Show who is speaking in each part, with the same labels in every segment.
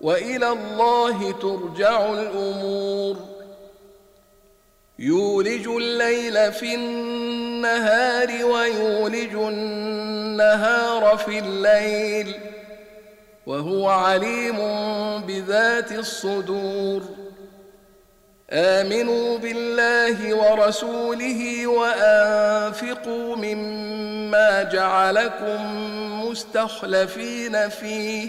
Speaker 1: والى الله ترجع الامور يولج الليل في النهار ويولج النهار في الليل وهو عليم بذات الصدور امنوا بالله ورسوله وانفقوا مما جعلكم مستخلفين فيه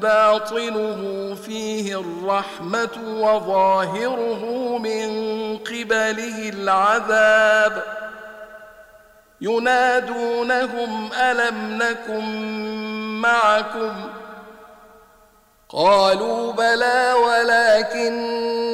Speaker 1: باطنه فيه الرحمة وظاهره من قبله العذاب ينادونهم ألم نكن معكم قالوا بلى ولكن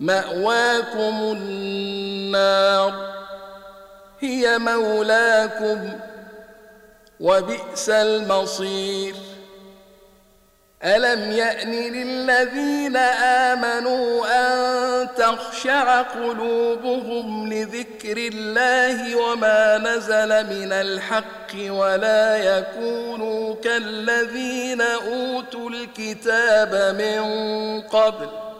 Speaker 1: مأواكم النار هي مولاكم وبئس المصير ألم يأن للذين آمنوا أن تخشع قلوبهم لذكر الله وما نزل من الحق ولا يكونوا كالذين أوتوا الكتاب من قبل ۖ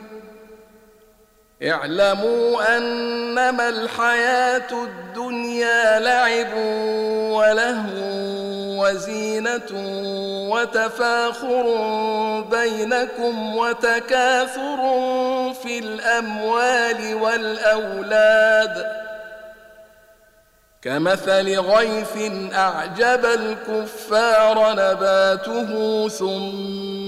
Speaker 1: اعلموا أنما الحياة الدنيا لعب وله وزينة وتفاخر بينكم وتكاثر في الأموال والأولاد كمثل غيث أعجب الكفار نباته ثم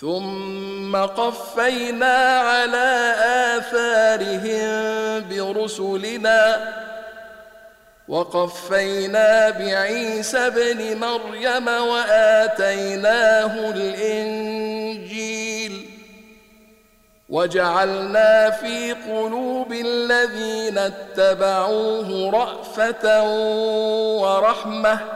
Speaker 1: ثم قفينا على آثارهم برسلنا وقفينا بعيسى ابن مريم وآتيناه الإنجيل وجعلنا في قلوب الذين اتبعوه رأفة ورحمه